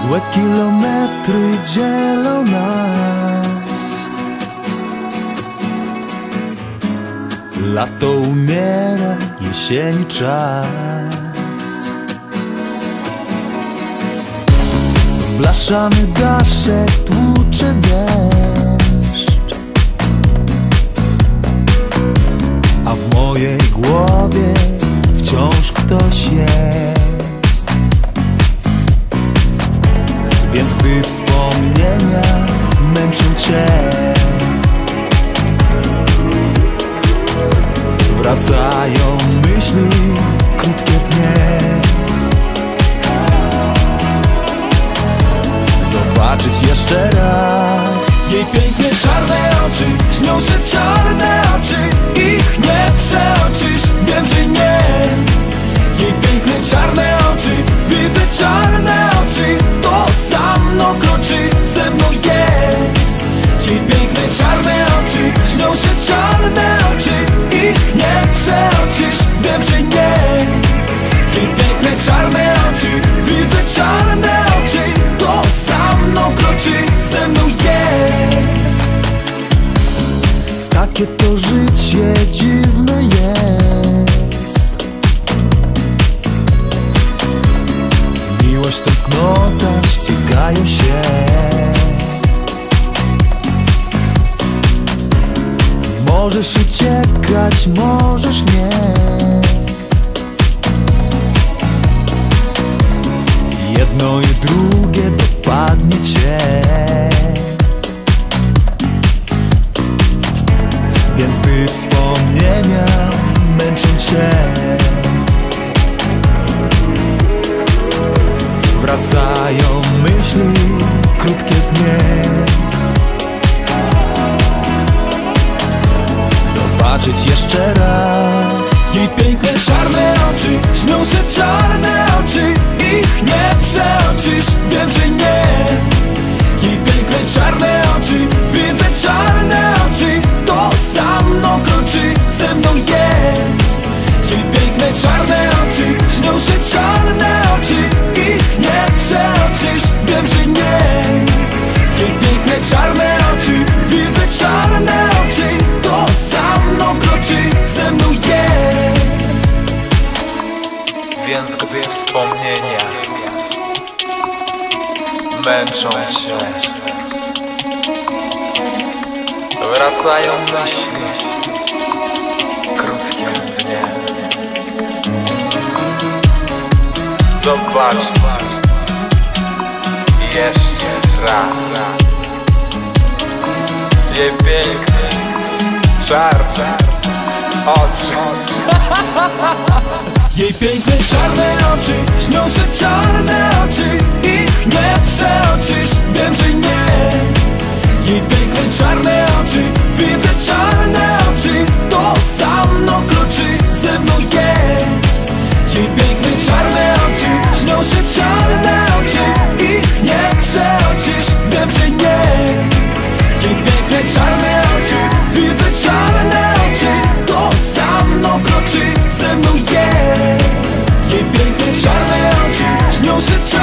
Złe kilometry dzielą nas. Lato umiera, jesieni czas. Blaszany daszek tłucze deszcz. A w mojej głowie wciąż ktoś jest Więc gdy wspomnienia męczą cię Wracają myśli, krótkie dnie. Zobaczyć jeszcze raz. Jej piękne czarne oczy Śnią się czarne oczy Ich nie przeoczysz Ze mną jest. Jej piękne czarne oczy Śnią się czarne oczy. Ich nie przeoczysz Wiem, że nie. Jej piękne czarne oczy Widzę czarne oczy. To za mną kroczy Ze mną jest. Takie to życie dziwne Tęsknota ścigają się. Możesz uciekać, możesz nie. Jedno i drugie dopadnie cię. Więc gdy wspomnienia męczą cię Wracają myśli, krótkie dnie. Zobaczyć jeszcze raz. Jej piękne czarne oczy Śnią się czarne oczy. Ich nie przeoczysz Wiem, że nie. Jej piękne czarne oczy męczą cię, wracają myśli krótkim dniem. Zobacz jeszcze raz jej piękne, czarne oczy nie przeoczysz, wiem, że nie. Jej piękne czarne oczy, widzę czarne oczy. To sam no kroczy, ze mną jest. Jej piękne czarne oczy, śnią się czarne oczy. Ich nie przeoczysz, wiem, że nie. Jej piękne czarne oczy, widzę czarne oczy. To sam no kroczy, ze mną jest. Jej piękne czarne oczy, śnią się czarne